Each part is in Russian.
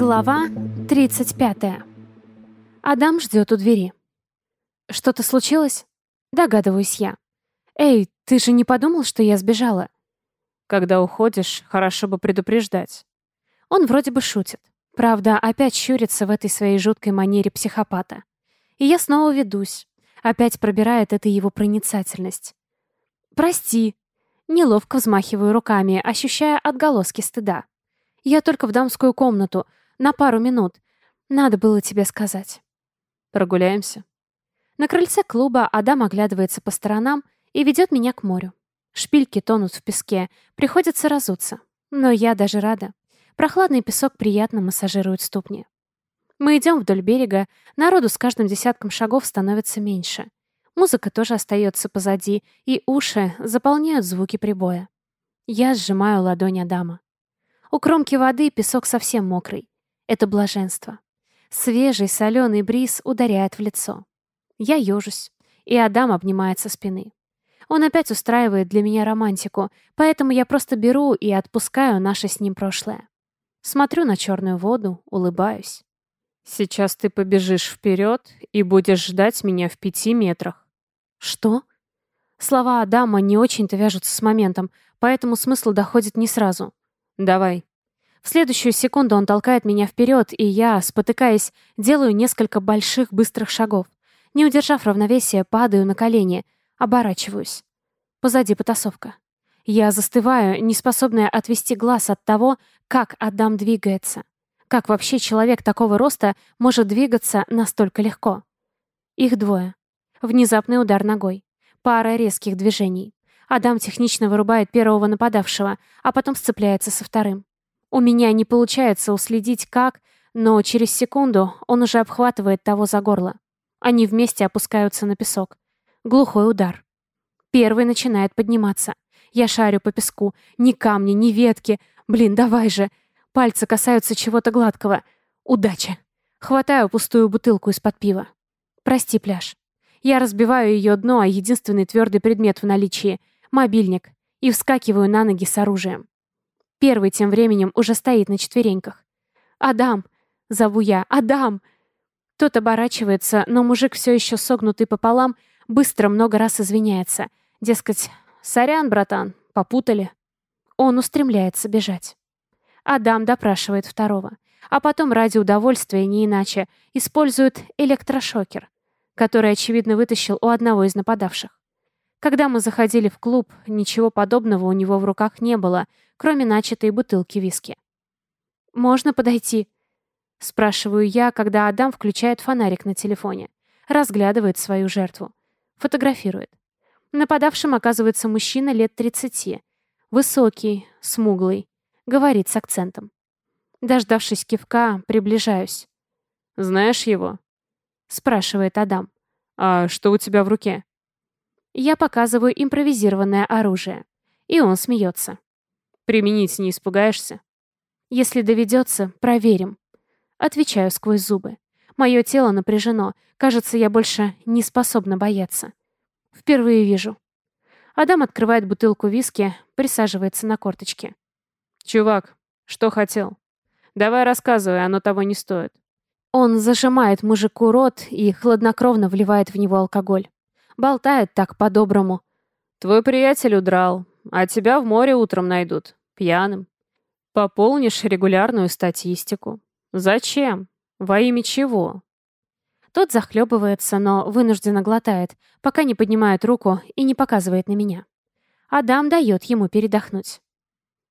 Глава 35. Адам ждет у двери. «Что-то случилось?» Догадываюсь я. «Эй, ты же не подумал, что я сбежала?» «Когда уходишь, хорошо бы предупреждать». Он вроде бы шутит. Правда, опять щурится в этой своей жуткой манере психопата. И я снова ведусь. Опять пробирает эта его проницательность. «Прости». Неловко взмахиваю руками, ощущая отголоски стыда. «Я только в дамскую комнату. На пару минут. Надо было тебе сказать». «Прогуляемся?» На крыльце клуба Адам оглядывается по сторонам и ведет меня к морю. Шпильки тонут в песке, приходится разуться. Но я даже рада. Прохладный песок приятно массажирует ступни. Мы идем вдоль берега, народу с каждым десятком шагов становится меньше. Музыка тоже остается позади, и уши заполняют звуки прибоя. Я сжимаю ладонь Адама. У кромки воды песок совсем мокрый. Это блаженство. Свежий соленый бриз ударяет в лицо. Я ежусь, и Адам обнимает со спины. Он опять устраивает для меня романтику, поэтому я просто беру и отпускаю наше с ним прошлое. Смотрю на черную воду, улыбаюсь. «Сейчас ты побежишь вперед и будешь ждать меня в пяти метрах». «Что?» Слова Адама не очень-то вяжутся с моментом, поэтому смысл доходит не сразу. «Давай». В следующую секунду он толкает меня вперед, и я, спотыкаясь, делаю несколько больших быстрых шагов. Не удержав равновесия, падаю на колени, оборачиваюсь. Позади потасовка. Я застываю, неспособная отвести глаз от того, как Адам двигается. Как вообще человек такого роста может двигаться настолько легко? Их двое. Внезапный удар ногой. Пара резких движений. Адам технично вырубает первого нападавшего, а потом сцепляется со вторым. У меня не получается уследить как, но через секунду он уже обхватывает того за горло. Они вместе опускаются на песок. Глухой удар. Первый начинает подниматься. Я шарю по песку. Ни камни, ни ветки. Блин, давай же. Пальцы касаются чего-то гладкого. Удача. Хватаю пустую бутылку из-под пива. Прости, пляж. Я разбиваю ее дно, а единственный твердый предмет в наличии — мобильник, и вскакиваю на ноги с оружием. Первый тем временем уже стоит на четвереньках. «Адам!» — зову я. «Адам!» Тот оборачивается, но мужик все еще согнутый пополам, быстро много раз извиняется. Дескать, «Сорян, братан, попутали». Он устремляется бежать. Адам допрашивает второго. А потом ради удовольствия, не иначе, использует электрошокер, который, очевидно, вытащил у одного из нападавших. Когда мы заходили в клуб, ничего подобного у него в руках не было, кроме начатой бутылки виски. «Можно подойти?» Спрашиваю я, когда Адам включает фонарик на телефоне. Разглядывает свою жертву. Фотографирует. Нападавшим оказывается мужчина лет 30. Высокий, смуглый. Говорит с акцентом. Дождавшись кивка, приближаюсь. «Знаешь его?» Спрашивает Адам. «А что у тебя в руке?» Я показываю импровизированное оружие. И он смеется. Применить не испугаешься? Если доведется, проверим. Отвечаю сквозь зубы. Мое тело напряжено. Кажется, я больше не способна бояться. Впервые вижу. Адам открывает бутылку виски, присаживается на корточке. «Чувак, что хотел? Давай рассказывай, оно того не стоит». Он зажимает мужику рот и хладнокровно вливает в него алкоголь. Болтает так по-доброму. «Твой приятель удрал, а тебя в море утром найдут пьяным. Пополнишь регулярную статистику. Зачем? Во имя чего? Тот захлебывается, но вынужденно глотает, пока не поднимает руку и не показывает на меня. Адам дает ему передохнуть.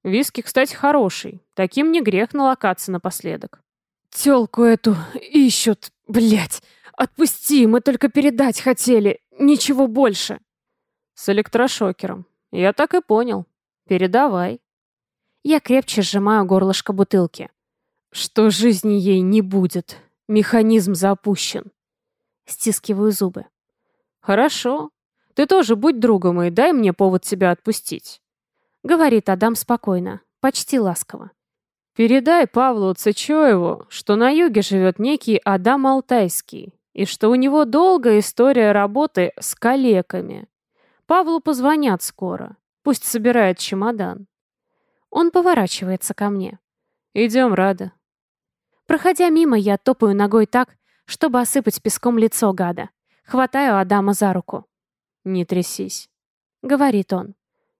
Виски, кстати, хороший. Таким не грех налокаться напоследок. Тёлку эту ищут, блядь. Отпусти, мы только передать хотели. Ничего больше. С электрошокером. Я так и понял. Передавай. Я крепче сжимаю горлышко бутылки. Что жизни ей не будет. Механизм запущен. Стискиваю зубы. Хорошо. Ты тоже будь другом и дай мне повод тебя отпустить. Говорит Адам спокойно, почти ласково. Передай Павлу Цычоеву, что на юге живет некий Адам Алтайский, и что у него долгая история работы с калеками. Павлу позвонят скоро. Пусть собирает чемодан. Он поворачивается ко мне. «Идем, Рада». Проходя мимо, я топаю ногой так, чтобы осыпать песком лицо гада. Хватаю Адама за руку. «Не трясись», — говорит он.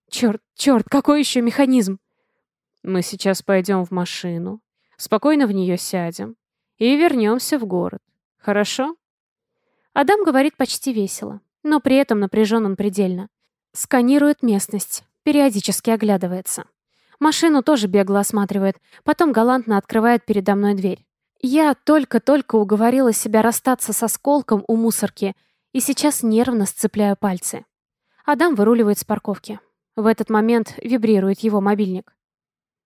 «Черт, черт, какой еще механизм?» «Мы сейчас пойдем в машину, спокойно в нее сядем и вернемся в город. Хорошо?» Адам говорит почти весело, но при этом напряжен он предельно. Сканирует местность, периодически оглядывается. Машину тоже бегло осматривает, потом галантно открывает передо мной дверь. Я только-только уговорила себя расстаться со осколком у мусорки и сейчас нервно сцепляю пальцы. Адам выруливает с парковки. В этот момент вибрирует его мобильник.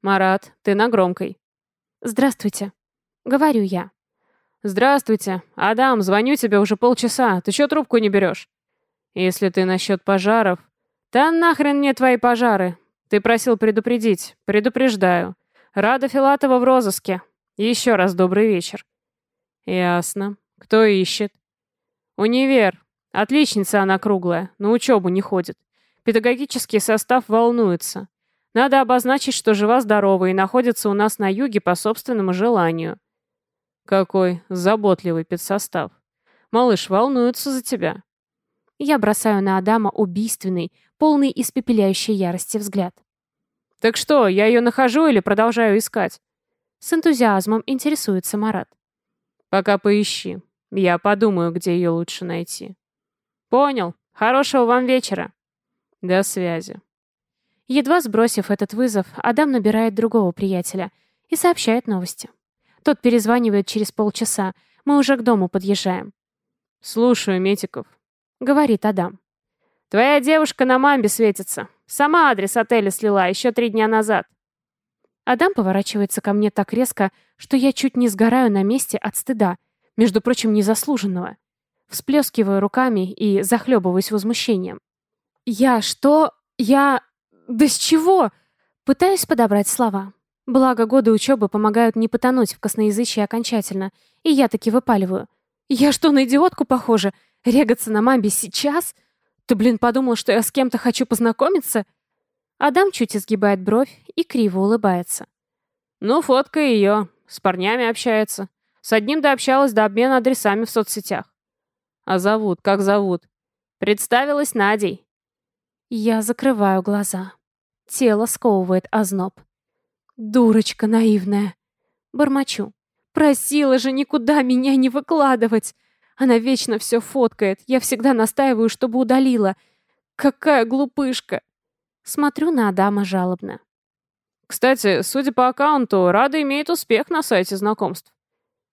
«Марат, ты на громкой». «Здравствуйте», — говорю я. «Здравствуйте. Адам, звоню тебе уже полчаса. Ты чё трубку не берешь?» «Если ты насчет пожаров...» «Да нахрен мне твои пожары. Ты просил предупредить. Предупреждаю. Рада Филатова в розыске. Еще раз добрый вечер». «Ясно. Кто ищет?» «Универ. Отличница она круглая. На учебу не ходит. Педагогический состав волнуется. Надо обозначить, что жива-здорова и находится у нас на юге по собственному желанию». «Какой заботливый педсостав. Малыш волнуется за тебя». Я бросаю на Адама убийственный, полный испепеляющей ярости взгляд. «Так что, я ее нахожу или продолжаю искать?» С энтузиазмом интересуется Марат. «Пока поищи. Я подумаю, где ее лучше найти». «Понял. Хорошего вам вечера». «До связи». Едва сбросив этот вызов, Адам набирает другого приятеля и сообщает новости. Тот перезванивает через полчаса. Мы уже к дому подъезжаем. «Слушаю, Метиков», — говорит Адам. «Твоя девушка на мамбе светится. Сама адрес отеля слила еще три дня назад». Адам поворачивается ко мне так резко, что я чуть не сгораю на месте от стыда, между прочим, незаслуженного. Всплескиваю руками и захлебываюсь возмущением. «Я что? Я... Да с чего?» Пытаюсь подобрать слова. Благо, годы учебы помогают не потонуть в косноязычии окончательно, и я таки выпаливаю. «Я что, на идиотку похожа? Регаться на мамбе сейчас?» Ты, блин, подумал, что я с кем-то хочу познакомиться?» Адам чуть изгибает бровь и криво улыбается. «Ну, фотка ее. С парнями общается. С одним дообщалась до обмена адресами в соцсетях. А зовут, как зовут? Представилась Надей». Я закрываю глаза. Тело сковывает озноб. «Дурочка наивная!» Бормочу. «Просила же никуда меня не выкладывать!» Она вечно все фоткает. Я всегда настаиваю, чтобы удалила. Какая глупышка. Смотрю на Адама жалобно. Кстати, судя по аккаунту, Рада имеет успех на сайте знакомств.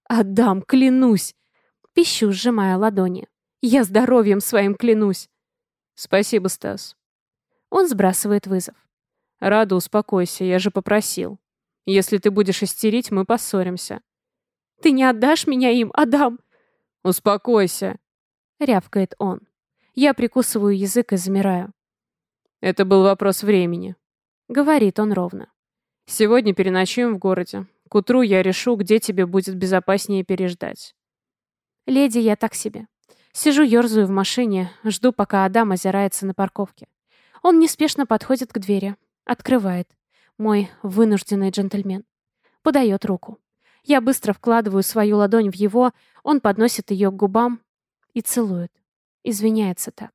Адам, клянусь. Пищу, сжимая ладони. Я здоровьем своим клянусь. Спасибо, Стас. Он сбрасывает вызов. Рада, успокойся, я же попросил. Если ты будешь истерить, мы поссоримся. Ты не отдашь меня им, Адам? «Успокойся!» — рявкает он. Я прикусываю язык и замираю. «Это был вопрос времени», — говорит он ровно. «Сегодня переночуем в городе. К утру я решу, где тебе будет безопаснее переждать». «Леди, я так себе. Сижу, ерзаю в машине, жду, пока Адам озирается на парковке. Он неспешно подходит к двери, открывает. Мой вынужденный джентльмен. Подает руку. Я быстро вкладываю свою ладонь в его, он подносит ее к губам и целует. Извиняется так.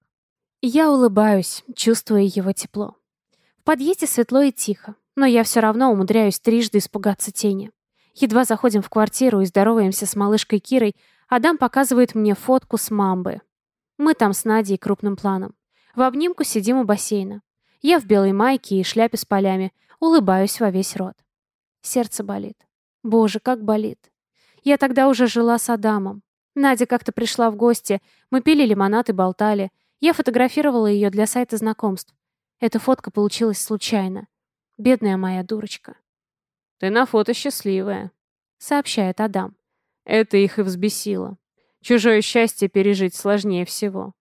Я улыбаюсь, чувствуя его тепло. В подъезде светло и тихо, но я все равно умудряюсь трижды испугаться тени. Едва заходим в квартиру и здороваемся с малышкой Кирой, Адам показывает мне фотку с мамбы. Мы там с Надей крупным планом. В обнимку сидим у бассейна. Я в белой майке и шляпе с полями, улыбаюсь во весь рот. Сердце болит. Боже, как болит. Я тогда уже жила с Адамом. Надя как-то пришла в гости. Мы пили лимонад и болтали. Я фотографировала ее для сайта знакомств. Эта фотка получилась случайно. Бедная моя дурочка. «Ты на фото счастливая», — сообщает Адам. Это их и взбесило. Чужое счастье пережить сложнее всего.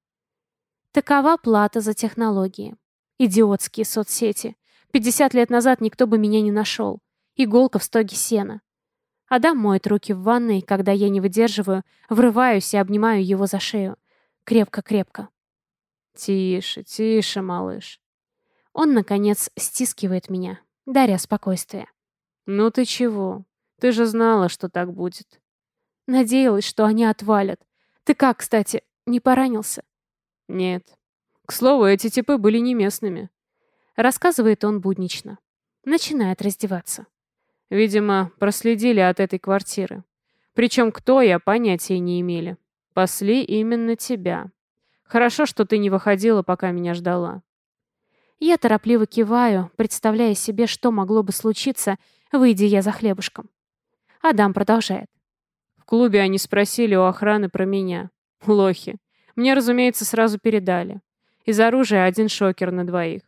Такова плата за технологии. Идиотские соцсети. 50 лет назад никто бы меня не нашел. Иголка в стоге сена. Адам моет руки в ванной, когда я не выдерживаю, врываюсь и обнимаю его за шею. Крепко-крепко. «Тише, тише, малыш». Он, наконец, стискивает меня, даря спокойствие. «Ну ты чего? Ты же знала, что так будет. Надеялась, что они отвалят. Ты как, кстати, не поранился? Нет. К слову, эти типы были не местными. Рассказывает он буднично. Начинает раздеваться. Видимо, проследили от этой квартиры. Причем кто, я понятия не имели. Пасли именно тебя. Хорошо, что ты не выходила, пока меня ждала. Я торопливо киваю, представляя себе, что могло бы случиться, выйдя я за хлебушком. Адам продолжает. В клубе они спросили у охраны про меня. Лохи. Мне, разумеется, сразу передали. Из оружия один шокер на двоих.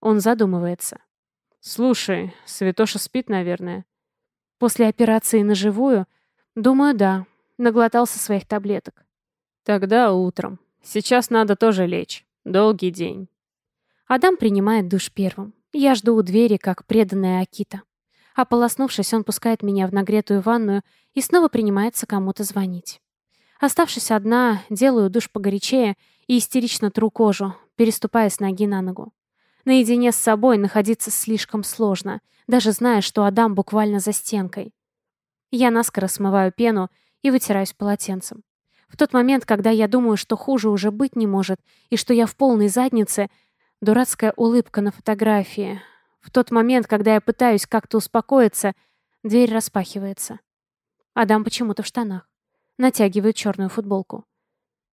Он задумывается. Слушай, Святоша спит, наверное. После операции на живую, думаю, да, наглотался своих таблеток. Тогда утром. Сейчас надо тоже лечь. Долгий день. Адам принимает душ первым. Я жду у двери, как преданная Акита. Ополоснувшись, он пускает меня в нагретую ванную и снова принимается кому-то звонить. Оставшись одна, делаю душ погорячее и истерично тру кожу, переступая с ноги на ногу. Наедине с собой находиться слишком сложно, даже зная, что Адам буквально за стенкой. Я наскоро смываю пену и вытираюсь полотенцем. В тот момент, когда я думаю, что хуже уже быть не может, и что я в полной заднице, дурацкая улыбка на фотографии. В тот момент, когда я пытаюсь как-то успокоиться, дверь распахивается. Адам почему-то в штанах. Натягивает черную футболку.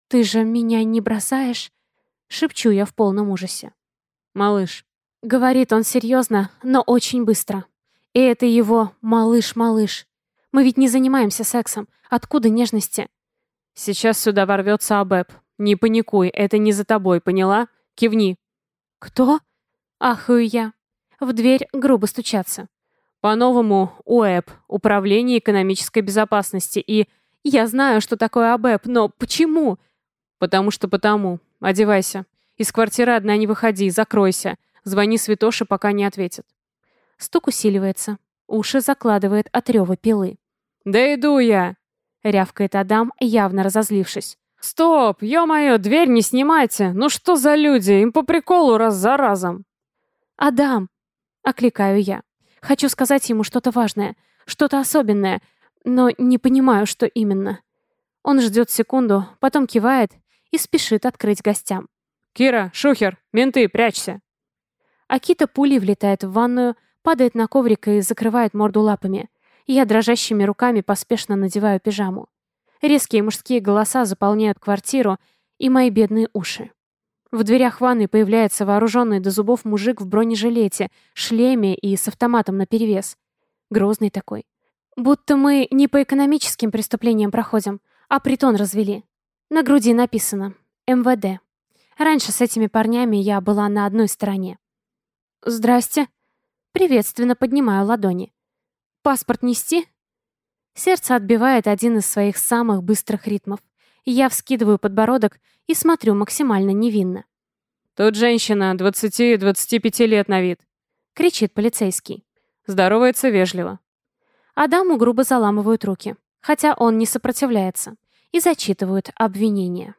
«Ты же меня не бросаешь?» Шепчу я в полном ужасе. «Малыш». Говорит он серьезно, но очень быстро. И это его «малыш-малыш». Мы ведь не занимаемся сексом. Откуда нежности? Сейчас сюда ворвется Абэб. Не паникуй, это не за тобой, поняла? Кивни. Кто? Ахаю я. В дверь грубо стучаться. По-новому УЭП, Управление экономической безопасности, и я знаю, что такое АБЭП, но почему? Потому что потому. Одевайся. Из квартиры одна не выходи, закройся. Звони Святоше, пока не ответит. Стук усиливается. Уши закладывает от рева пилы. «Да иду я!» — рявкает Адам, явно разозлившись. «Стоп! Ё-моё, дверь не снимайте! Ну что за люди? Им по приколу раз за разом!» «Адам!» — окликаю я. Хочу сказать ему что-то важное, что-то особенное, но не понимаю, что именно. Он ждет секунду, потом кивает и спешит открыть гостям. «Кира, Шухер, менты, прячься!» Акита пулей влетает в ванную, падает на коврик и закрывает морду лапами. Я дрожащими руками поспешно надеваю пижаму. Резкие мужские голоса заполняют квартиру и мои бедные уши. В дверях ванной появляется вооруженный до зубов мужик в бронежилете, шлеме и с автоматом наперевес. Грозный такой. Будто мы не по экономическим преступлениям проходим, а притон развели. На груди написано «МВД». Раньше с этими парнями я была на одной стороне. «Здрасте». Приветственно поднимаю ладони. «Паспорт нести?» Сердце отбивает один из своих самых быстрых ритмов. Я вскидываю подбородок и смотрю максимально невинно. «Тут женщина, 20-25 лет на вид», — кричит полицейский. Здоровается вежливо. Адаму грубо заламывают руки, хотя он не сопротивляется, и зачитывают обвинения.